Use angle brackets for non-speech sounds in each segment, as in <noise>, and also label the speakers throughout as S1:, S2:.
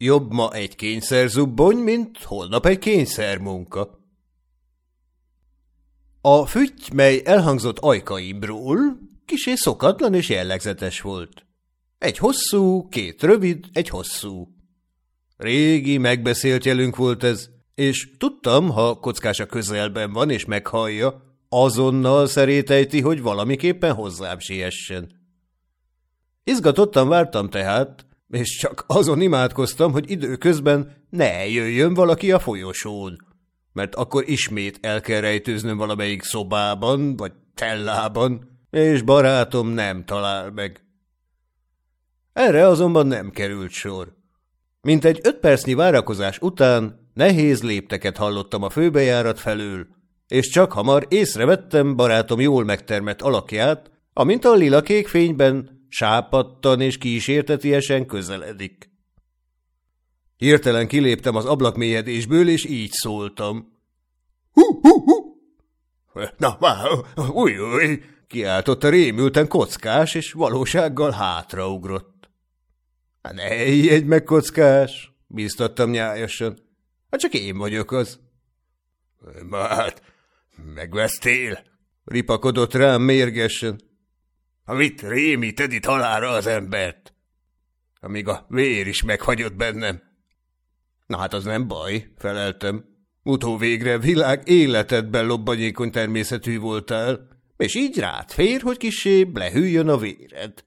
S1: Jobb ma egy kényszerzubbony, mint holnap egy kényszermunka. A fütty, mely elhangzott ajkaimról, kisé szokatlan és jellegzetes volt. Egy hosszú, két rövid, egy hosszú. Régi, megbeszélt jelünk volt ez, és tudtam, ha kockás a közelben van és meghallja, azonnal szerétejti, hogy valamiképpen hozzám siessen. Izgatottan vártam tehát, és csak azon imádkoztam, hogy időközben ne jöjjön valaki a folyosón, mert akkor ismét el kell rejtőznöm valamelyik szobában, vagy tellában, és barátom nem talál meg. Erre azonban nem került sor. Mint egy öt percnyi várakozás után nehéz lépteket hallottam a főbejárat felől, és csak hamar észrevettem barátom jól megtermett alakját, amint a lila kék fényben sápadtan és kísértetiesen közeledik. Hirtelen kiléptem az ablakmélyedésből, és így szóltam. Hú, hú, hú! Na, már, új, új! Kiáltotta rémülten kockás, és valósággal hátraugrott. Ne egy meg, kockás! Bíztattam nyájasan. Hát csak én vagyok az. Hát, megvesztél? Ripakodott rám mérgesen. Amit rémíted itt halára az embert. Amíg a vér is meghagyott bennem. Na hát az nem baj, feleltem. Utóvégre világ életedben lobbanyékony természetű voltál, és így rád fér, hogy kisé lehűljön a véred.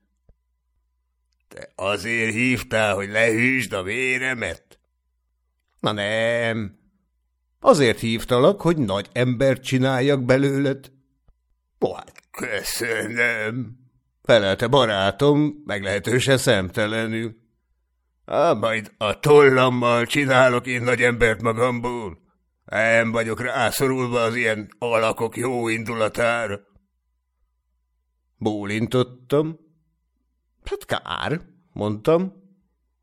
S1: Te azért hívtál, hogy lehűsd a véremet? Na nem. Azért hívtalak, hogy nagy embert csináljak belőled. Hát köszönöm, felelte barátom, meglehetősen szemtelenül. Á, majd a tollammal csinálok én nagy embert magamból. Nem vagyok rászorulva az ilyen alakok jó indulatára. Bólintottam. Hát kár, mondtam.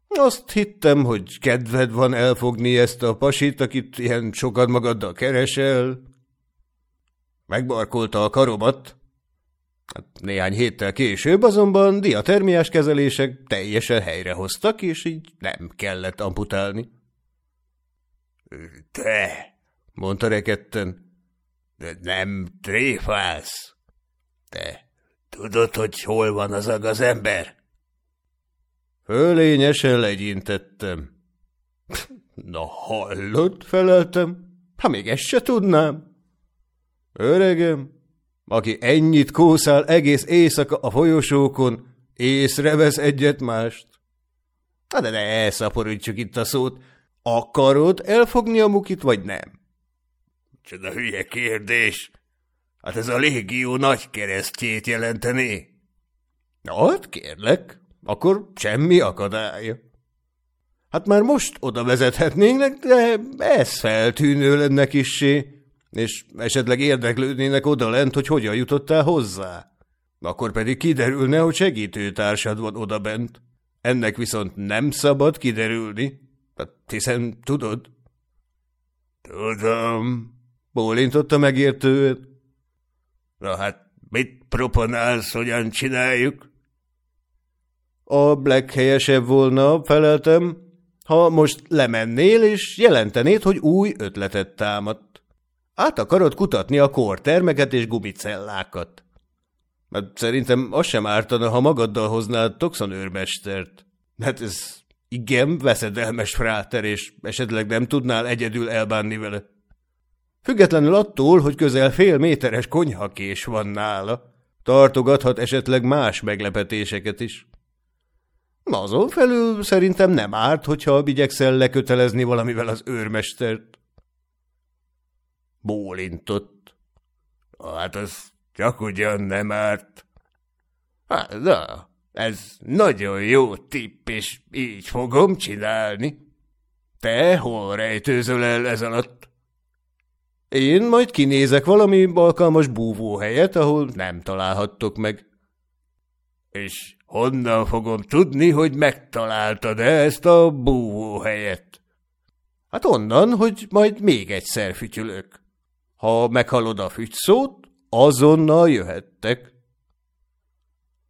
S1: Azt hittem, hogy kedved van elfogni ezt a pasit, akit ilyen sokat magaddal keresel. Megbarkolta a karomat. Hát néhány héttel később azonban diatermiás kezelések teljesen helyrehoztak, és így nem kellett amputálni. Te, mondta reketten, de nem tréfálsz. Te tudod, hogy hol van az az ember? Fölényesen legyintettem. Na hallott, feleltem. Ha még ezt se tudnám. Öregem, aki ennyit kószál egész éjszaka a folyosókon, észrevesz egyet mást. Na de ne elszaporítsuk itt a szót. Akarod elfogni a mukit, vagy nem? Csoda hülye kérdés. Hát ez a légió nagy keresztjét jelenteni. Na, hát kérlek, akkor semmi akadálya. Hát már most oda vezethetnénk, de ez feltűnő lenne kissé, és esetleg érdeklődnének oda lent, hogy hogyan jutottál hozzá. Akkor pedig kiderülne, hogy segítőtársad van oda bent. Ennek viszont nem szabad kiderülni, hát hiszen tudod. Tudom, bólintotta megértően. Na hát, mit proponálsz, hogyan csináljuk? A Black helyesebb volna, feleltem, ha most lemennél, és jelentenéd, hogy új ötletet támadt. Át akarod kutatni a kórtermeket és gumicellákat. Mert szerintem az sem ártana, ha magaddal hoznád Toxon őrmestert. Hát ez igen veszedelmes fráter, és esetleg nem tudnál egyedül elbánni vele. Függetlenül attól, hogy közel fél méteres konyhakés van nála, tartogathat esetleg más meglepetéseket is. Azon felül szerintem nem árt, hogyha igyekszel lekötelezni valamivel az őrmestert. Bólintott. Hát az csak ugyan nem árt. Hát, na, ez nagyon jó tipp, és így fogom csinálni. Te hol rejtőzöl el ez alatt? Én majd kinézek valami alkalmas búvóhelyet, ahol nem találhattok meg. És honnan fogom tudni, hogy megtaláltad-e ezt a búvóhelyet? Hát onnan, hogy majd még egyszer fütyülök. Ha meghallod a fügyszót, azonnal jöhettek.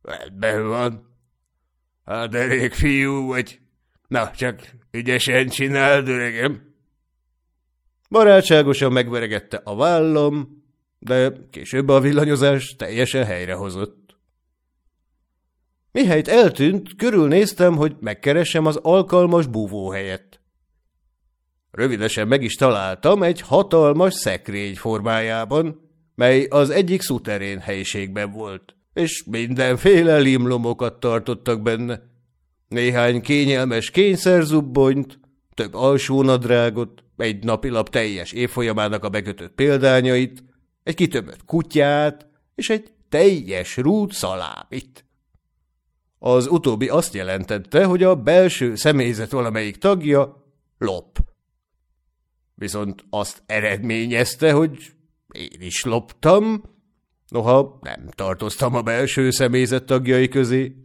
S1: Rendben van. Hát elég fiú vagy. Na, csak ügyesen csináld, öregem. Barátságosan megveregette a vállam, de később a villanyozás teljesen helyrehozott. Mihelyt eltűnt, körülnéztem, hogy megkeressem az alkalmas búvóhelyet. Rövidesen meg is találtam egy hatalmas szekrény formájában, mely az egyik szuterén helyiségben volt, és mindenféle limlomokat tartottak benne. Néhány kényelmes kényszerzubbonyt, több alsónadrágot, egy napilap teljes évfolyamának a bekötött példányait, egy kitömött kutyát, és egy teljes rút szalámit. Az utóbbi azt jelentette, hogy a belső személyzet valamelyik tagja lop. Viszont azt eredményezte, hogy én is loptam, noha nem tartoztam a belső személyzet tagjai közé.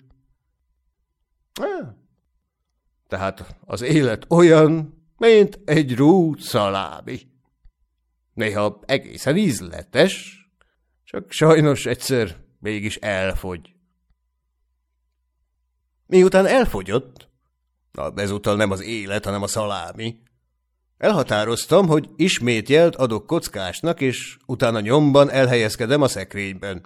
S1: Tehát az élet olyan, mint egy rút szalámi. Néha egészen ízletes, csak sajnos egyszer mégis elfogy. Miután elfogyott, na ezúttal nem az élet, hanem a szalámi, elhatároztam, hogy ismét jelt adok kockásnak, és utána nyomban elhelyezkedem a szekrényben.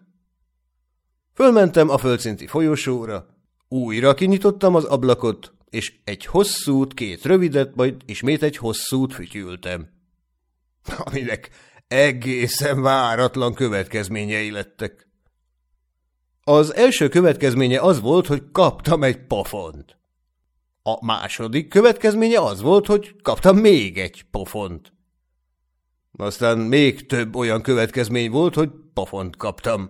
S1: Fölmentem a földszinti folyosóra, újra kinyitottam az ablakot, és egy hosszút, két rövidet, majd ismét egy hosszút fütyültem. <laughs> Aminek egészen váratlan következményei lettek. Az első következménye az volt, hogy kaptam egy pofont. A második következménye az volt, hogy kaptam még egy pofont. Aztán még több olyan következmény volt, hogy pofont kaptam.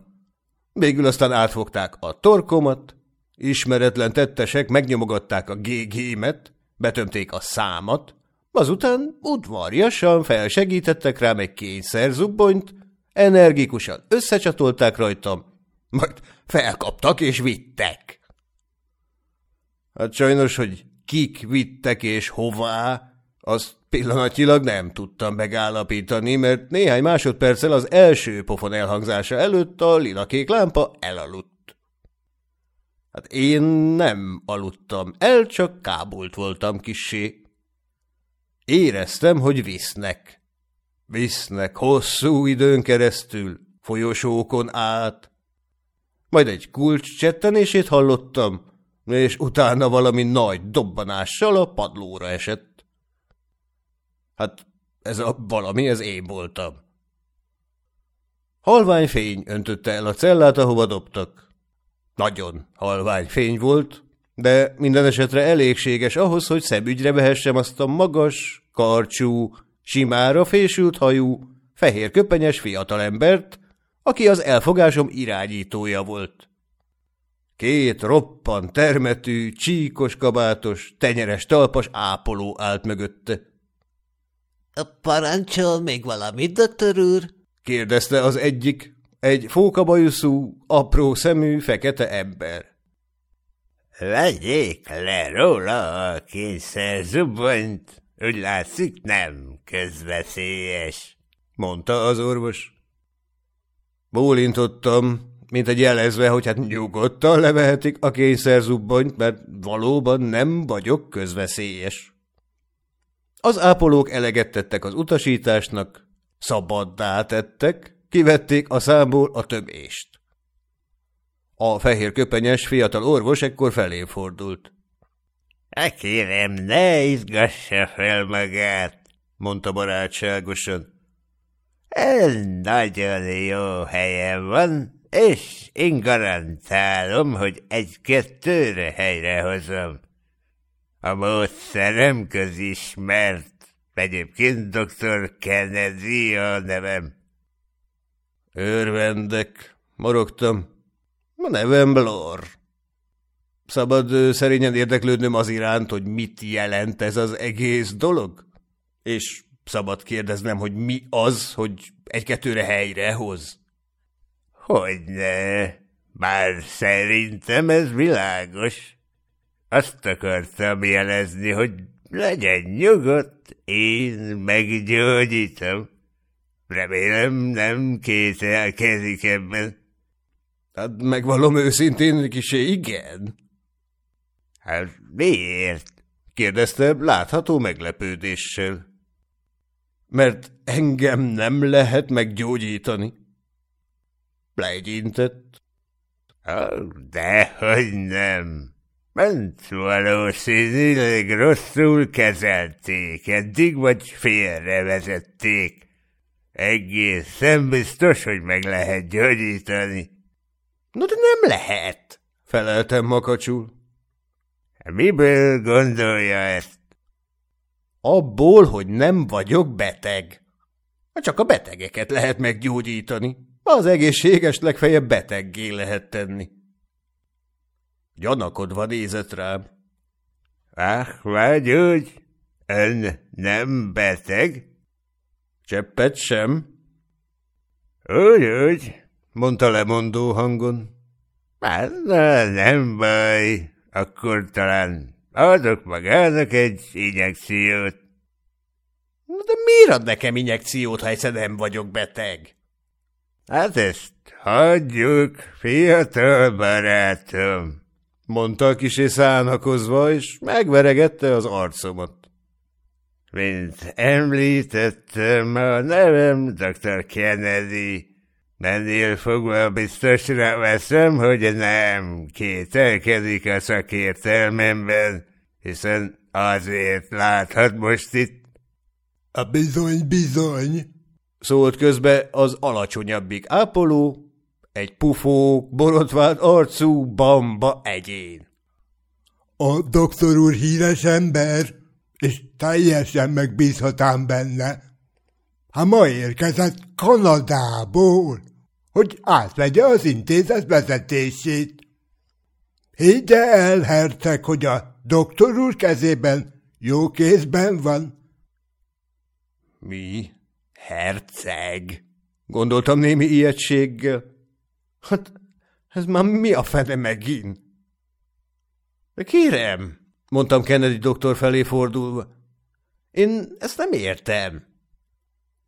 S1: Végül aztán átfogták a torkomat, ismeretlen tettesek megnyomogatták a GG-met, betömték a számat, azután udvarjasan felsegítettek rám egy kényszerzubbonyt, energikusan összecsatolták rajtam, majd felkaptak és vittek. Hát sajnos, hogy kik vittek és hová, azt pillanatilag nem tudtam megállapítani, mert néhány másodperccel az első pofon elhangzása előtt a lilakék lámpa elaludt. Hát én nem aludtam el, csak kábult voltam kissé. Éreztem, hogy visznek. Visznek hosszú időn keresztül, folyosókon át. Majd egy kulcs csettenését hallottam, és utána valami nagy dobbanással a padlóra esett. Hát ez a valami, ez én voltam. Halvány fény öntötte el a cellát, ahova dobtak. Nagyon halvány fény volt, de minden esetre elégséges ahhoz, hogy szemügyre vehessem azt a magas, karcsú, simára fésült hajú, fehér köpenyes fiatalembert, aki az elfogásom irányítója volt. Két roppan termetű, csíkos kabátos, tenyeres talpas ápoló állt mögötte.
S2: – Parancsol még valamit, doktor úr?
S1: – kérdezte az egyik, egy fókabajuszú, apró szemű, fekete ember.
S3: – Vegyék le róla a kényszer zubonyt, úgy látszik nem közveszélyes –
S1: mondta az orvos. Bólintottam, mint egy jelezve, hogy hát nyugodtan levehetik a kényszerzubbonyt, mert valóban nem vagyok közveszélyes. Az ápolók eleget tettek az utasításnak, szabaddá tettek, kivették a számból a tömést. A fehér köpenyes fiatal orvos ekkor felé fordult.
S3: – Kérem, ne izgassa fel magát, mondta barátságosan. – Ez nagyon jó helyen van, és én garantálom, hogy egy-kettőre helyrehozom. A módszerem közismert, egyébként dr. Kennedy a nevem.
S1: Örvendek, morogtam. A nevem Blor. Szabad szerényen érdeklődnöm az iránt, hogy mit jelent ez az egész dolog? És szabad kérdeznem, hogy mi az, hogy egy-kettőre helyre hoz?
S3: Hogyne, bár szerintem ez világos. Azt akartam jelezni, hogy legyen nyugodt, én meggyógyítom. Remélem nem kételkezik ebben.
S1: Hát megvalom őszintén, kisé igen.
S3: Hát miért?
S1: kérdezte látható meglepődéssel. Mert engem nem lehet meggyógyítani. Legyintett.
S3: Dehogy nem. Ment valószínűleg rosszul kezelték, eddig vagy félrevezették. Egészen biztos, hogy meg lehet gyógyítani.
S1: No, de nem lehet, feleltem makacsul.
S3: Miből gondolja ezt?
S1: Abból, hogy nem vagyok beteg. Csak a betegeket lehet meggyógyítani. Az egészséges legfeljebb beteggé lehet tenni. Gyanakodva nézett rám.
S3: Ah, vagy úgy? Ön nem beteg?
S1: Cseppet sem.
S3: Úgy, úgy,
S1: mondta lemondó hangon.
S3: Hát, nem baj, akkor talán adok magának egy injekciót.
S1: De miért ad nekem injekciót, ha egyszer nem vagyok beteg?
S3: Hát ezt hagyjuk, fiatal barátom,
S1: mondta a kisé szánakozva, és megveregette az arcomat.
S3: Mint említettem, a nevem Dr. Kennedy. Mennél fogva biztosra veszem, hogy nem kételkedik a szakértelmemben, hiszen azért láthat most itt.
S4: A bizony, bizony,
S1: szólt közbe az alacsonyabbik ápoló, egy pufó, borotvált arcú bamba egyén.
S4: A doktor úr híres ember, és teljesen megbízhatám benne. Ha ma érkezett Kanadából, hogy átvegye az intézet vezetését. Higgye el, herceg, hogy a doktor úr kezében jó kézben van.
S1: Mi? Herceg? Gondoltam némi ijegységgel. Hát, ez már mi a fene megint? De kérem, mondtam Kennedy doktor felé fordulva. Én ezt nem értem.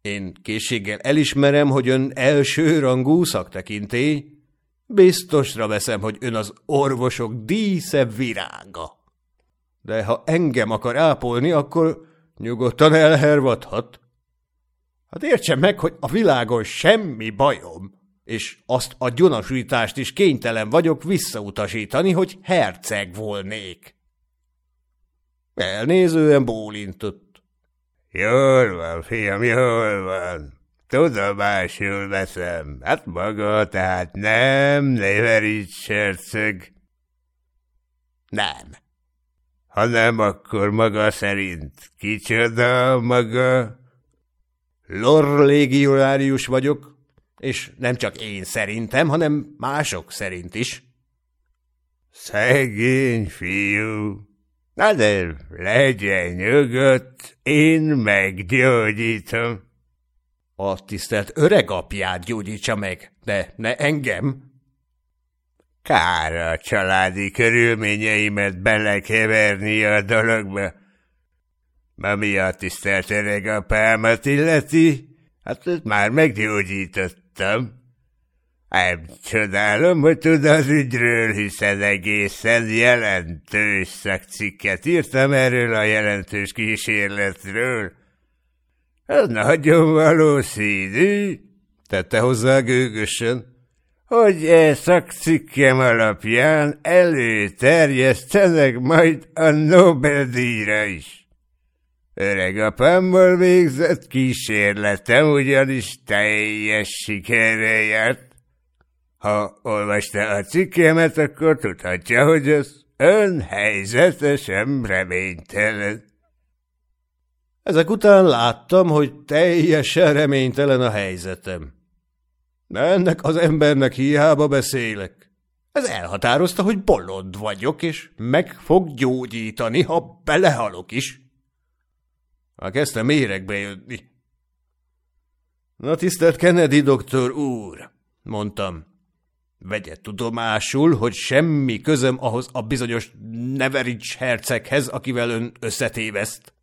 S1: Én készséggel elismerem, hogy ön elsőrangú szaktekintély. Biztosra veszem, hogy ön az orvosok dísze virága. De ha engem akar ápolni, akkor nyugodtan elhervadhat. Hát értse meg, hogy a világon semmi bajom, és azt a gyonasítást is kénytelen vagyok visszautasítani, hogy herceg volnék. Elnézően bólintott.
S3: Jól van, fiam, jól van. Tudomásul veszem. Hát maga, tehát nem Neverics herceg.
S1: Nem.
S3: Ha nem, akkor maga szerint kicsoda maga?
S1: Lor légionárius vagyok, és nem csak én szerintem, hanem mások szerint is.
S3: Szegény fiú. Na de legyen nyugodt, én meggyógyítom.
S1: A tisztelt öregapját gyógyítsa meg, de ne engem.
S3: Kár a családi körülményeimet belekeverni a dologba. Ami a tisztelt öregapámat illeti, hát ezt már meggyógyítottam. Nem csodálom, hogy tud az ügyről, hiszen egészen jelentős szakcikket írtam erről a jelentős kísérletről. Ez nagyon valószínű,
S1: tette hozzá gőgösen,
S3: hogy e szakcikkem alapján előterjesztenek majd a Nobel-díjra is. Öregapámmal végzett kísérletem ugyanis teljes sikerre járt. Ha olvasta a cikkemet, akkor tudhatja, hogy az ön helyzete sem reménytelen.
S1: Ezek után láttam, hogy teljesen reménytelen a helyzetem. Ennek az embernek hiába beszélek. Ez elhatározta, hogy bolond vagyok, és meg fog gyógyítani, ha belehalok is. Már kezdtem méregbe jönni. Na, tisztelt Kennedy doktor úr, mondtam. Vegye tudomásul, hogy semmi közöm ahhoz a bizonyos Neverics herceghez, akivel ön összetéveszt.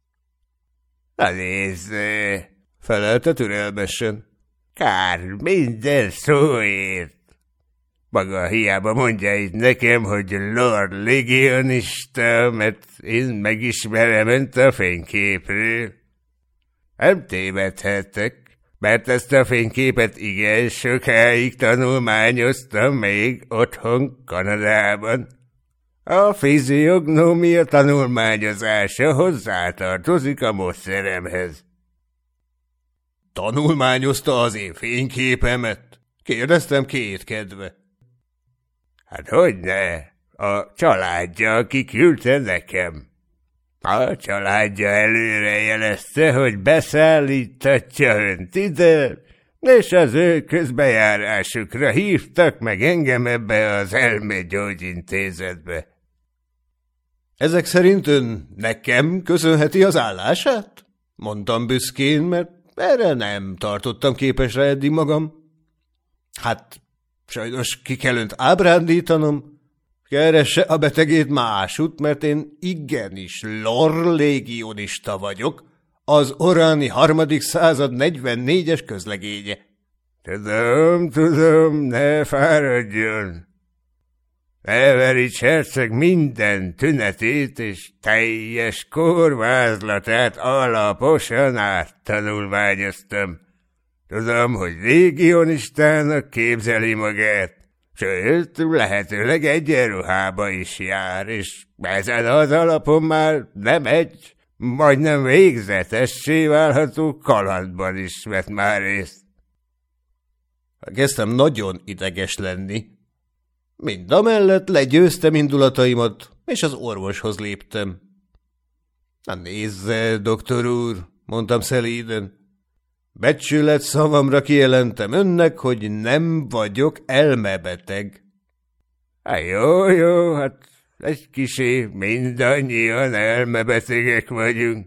S3: Na nézd,
S1: felelte türelmesen.
S3: Kár minden szóért. Maga hiába mondja itt nekem, hogy Lord Legionista, mert én megismerem önt a fényképről. Nem tévedhettek, mert ezt a fényképet igen sokáig tanulmányoztam még otthon Kanadában. A fiziognómia tanulmányozása hozzátartozik a módszeremhez.
S1: Tanulmányozta az én fényképemet? Kérdeztem kétkedve.
S3: Hát hogy ne? A családja kiküldte nekem. A családja előre jelezte, hogy beszállítatja önt ide, és az ő közbejárásukra hívtak meg engem ebbe az elmegyógyintézetbe.
S1: Ezek szerint ön nekem köszönheti az állását? Mondtam büszkén, mert erre nem tartottam képesre eddig magam. Hát, sajnos ki kell önt ábrándítanom. Keresse a betegét másút, mert én igenis lorlégionista vagyok, az oráni harmadik század 44-es közlegénye.
S3: Tudom, tudom, ne fáradjon. Everich herceg minden tünetét és teljes korvázlatát alaposan áttanulmányoztam. Tudom, hogy régionistának képzeli magát, sőt, lehetőleg egyenruhába is jár, és ezen az alapon már nem egy, majdnem végzetessé válható kalandban is vett már részt.
S1: Kezdtem nagyon ideges lenni, Mind a mellett legyőztem indulataimat, és az orvoshoz léptem. Na nézze, doktor úr, mondtam szelíden. Becsület szavamra kijelentem önnek, hogy nem vagyok elmebeteg.
S3: Hát jó, jó, hát egy kisé mindannyian elmebetegek vagyunk.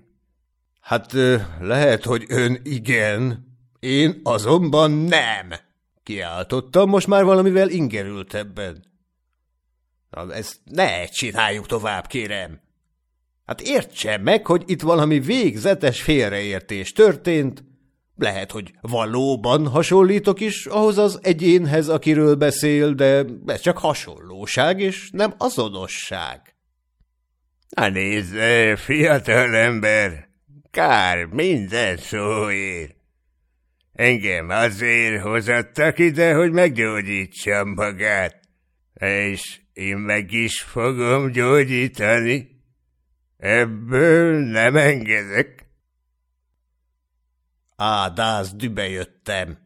S1: Hát lehet, hogy ön igen, én azonban nem. Kiáltottam, most már valamivel ingerültebben. Na, ezt ne csináljuk tovább, kérem. Hát értse meg, hogy itt valami végzetes félreértés történt. Lehet, hogy valóban hasonlítok is ahhoz az egyénhez, akiről beszél, de ez csak hasonlóság, és nem azonosság.
S3: Na nézze, fiatal ember, kár minden szóért. Engem azért hozattak ide, hogy meggyógyítsam magát, és én meg is fogom gyógyítani. Ebből nem engedek.
S1: Ádász, dübe jöttem.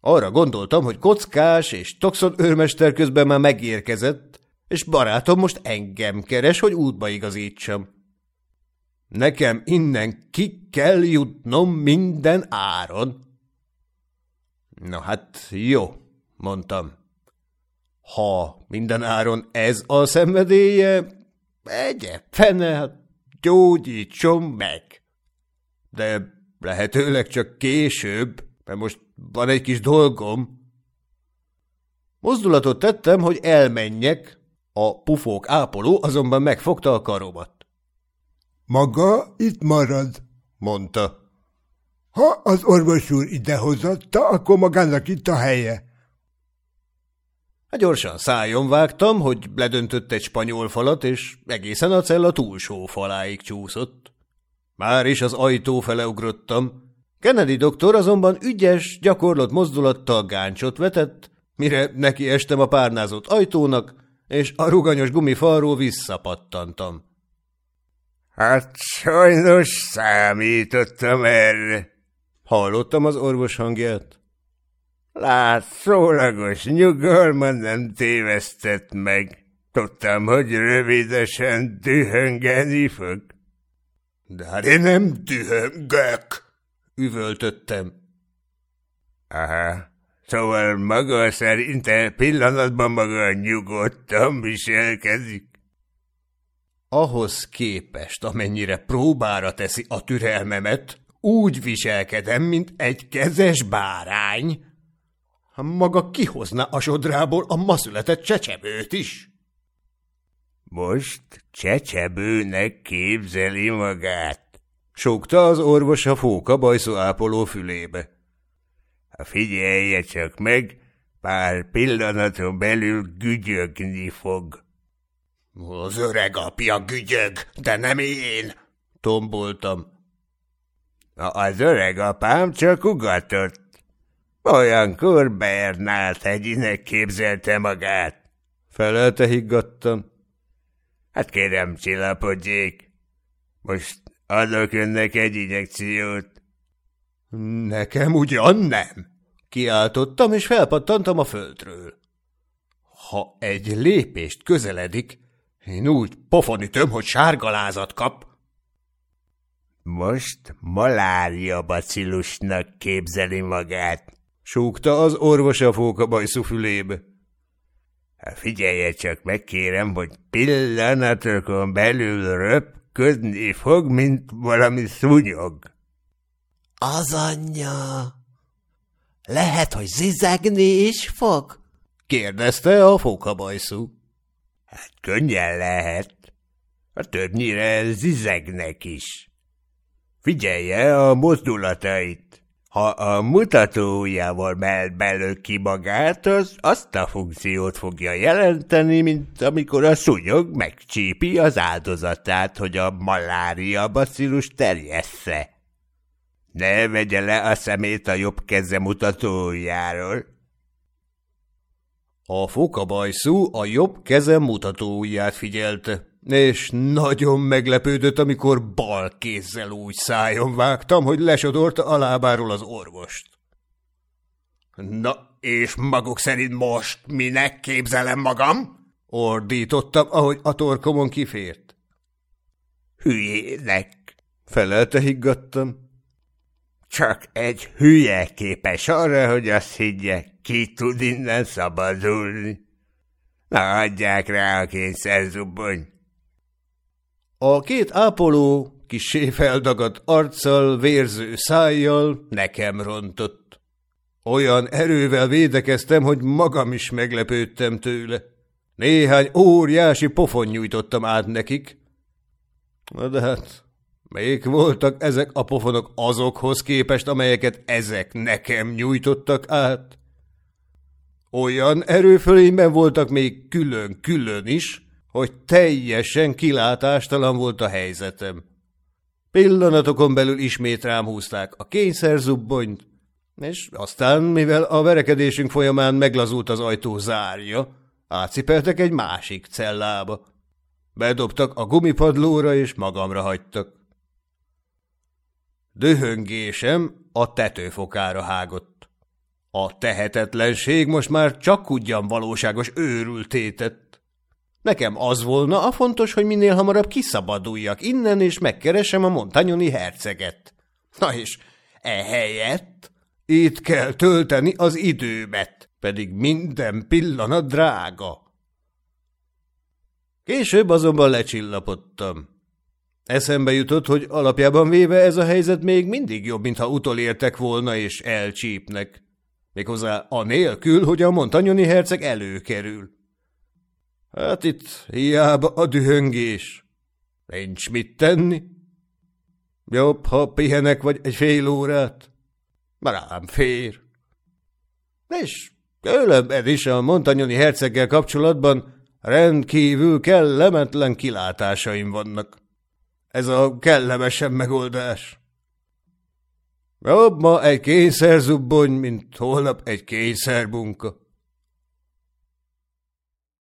S1: Arra gondoltam, hogy kockás és toxon őrmester közben már megérkezett, és barátom most engem keres, hogy útba igazítsam. Nekem innen ki kell jutnom minden áron. Na hát jó, mondtam. Ha minden áron ez a szenvedélye, egye fene, hát gyógyítson meg. De lehetőleg csak később, mert most van egy kis dolgom. Mozdulatot tettem, hogy elmenjek, a pufók ápoló azonban megfogta a karomat.
S4: Maga itt marad,
S1: mondta.
S4: Ha az orvos úr idehozatta, akkor magának itt a helye.
S1: Hát gyorsan szájon vágtam, hogy ledöntött egy spanyol falat, és egészen a cella túlsó faláig csúszott. Már is az ajtó fele ugrottam. Kennedy doktor azonban ügyes, gyakorlott mozdulattal gáncsot vetett, mire neki estem a párnázott ajtónak, és a ruganyos gumifalról visszapattantam.
S3: Hát sajnos számítottam erre,
S1: Hallottam az orvos hangját.
S3: Látszólagos nyugalma nem tévesztett meg. Tudtam, hogy rövidesen dühöngeni fog.
S1: De hát én nem dühöngök, üvöltöttem.
S3: Aha, szóval maga szerint e pillanatban maga nyugodtan viselkedik.
S1: Ahhoz képest, amennyire próbára teszi a türelmemet, úgy viselkedem, mint egy kezes bárány. Maga kihozna a sodrából a ma született csecsebőt is.
S3: Most csecsebőnek képzeli magát.
S1: Sokta az orvos a fóka bajszó ápoló fülébe.
S3: Ha figyelje csak meg, Pár pillanaton belül gügyögni fog.
S1: Az öreg apja gügyög, de nem én, tomboltam.
S3: Az öreg apám csak ugatott. Olyankor Bernát hegyinek képzelte magát.
S1: Felelte higgadtam.
S3: Hát kérem, csillapodjék. Most adok önnek egy injekciót.
S1: Nekem ugyan nem. Kiáltottam, és felpattantam a földről. Ha egy lépést közeledik, én úgy pofonütöm, hogy sárgalázat kap.
S3: Most malária bacillusnak képzeli magát.
S1: Súgta az orvos a fókabajszú fülébe.
S3: Figyelje csak, megkérem, hogy pillanatokon belül röpködni fog, mint valami szúnyog.
S2: Az anyja! Lehet, hogy zizegni is fog?
S1: kérdezte a fókabajszú.
S3: Hát könnyen lehet. A többnyire zizegnek is. Figyelje a mozdulatait. Ha a mutatójával mell belő ki magát, az azt a funkciót fogja jelenteni, mint amikor a szúnyog megcsípi az áldozatát, hogy a malária bacillus terjessze. Ne vegye le a szemét a jobb keze mutatójáról.
S1: A fokabajszú a jobb keze mutatóját figyelte, és nagyon meglepődött, amikor bal kézzel úgy szájon vágtam, hogy lesodorta a lábáról az orvost. Na, és maguk szerint most minek képzelem magam? Ordítottam, ahogy a torkomon kifért.
S3: Hülyének,
S1: felelte higgadtam.
S3: Csak egy hülye képes arra, hogy azt higgye, ki tud innen szabadulni. Na, adják rá a kényszerzubbony.
S1: A két ápoló, kisé feldagadt arccal, vérző szájjal nekem rontott. Olyan erővel védekeztem, hogy magam is meglepődtem tőle. Néhány óriási pofon nyújtottam át nekik. De hát, még voltak ezek a pofonok azokhoz képest, amelyeket ezek nekem nyújtottak át. Olyan erőfölényben voltak még külön-külön is, hogy teljesen kilátástalan volt a helyzetem. Pillanatokon belül ismét rám húzták a kényszerzubbonyt, és aztán, mivel a verekedésünk folyamán meglazult az ajtó zárja, átcipeltek egy másik cellába. Bedobtak a gumipadlóra, és magamra hagytak. Dühöngésem a tetőfokára hágott. A tehetetlenség most már csak ugyan valóságos őrültétet. Nekem az volna a fontos, hogy minél hamarabb kiszabaduljak innen, és megkeresem a montanyoni herceget. Na és ehelyett itt kell tölteni az időmet, pedig minden pillanat drága. Később azonban lecsillapodtam. Eszembe jutott, hogy alapjában véve ez a helyzet még mindig jobb, mintha utolértek volna és elcsípnek. Méghozzá anélkül, hogy a montanyoni herceg előkerül. Hát itt hiába a dühöngés. Nincs mit tenni. Jobb, ha pihenek vagy egy fél órát. Rám fér. És különben is a montanyoni herceggel kapcsolatban rendkívül kellemetlen kilátásaim vannak. Ez a kellemesebb megoldás. Jobb ma egy kényszerzubbony, mint holnap egy kényszerbunka.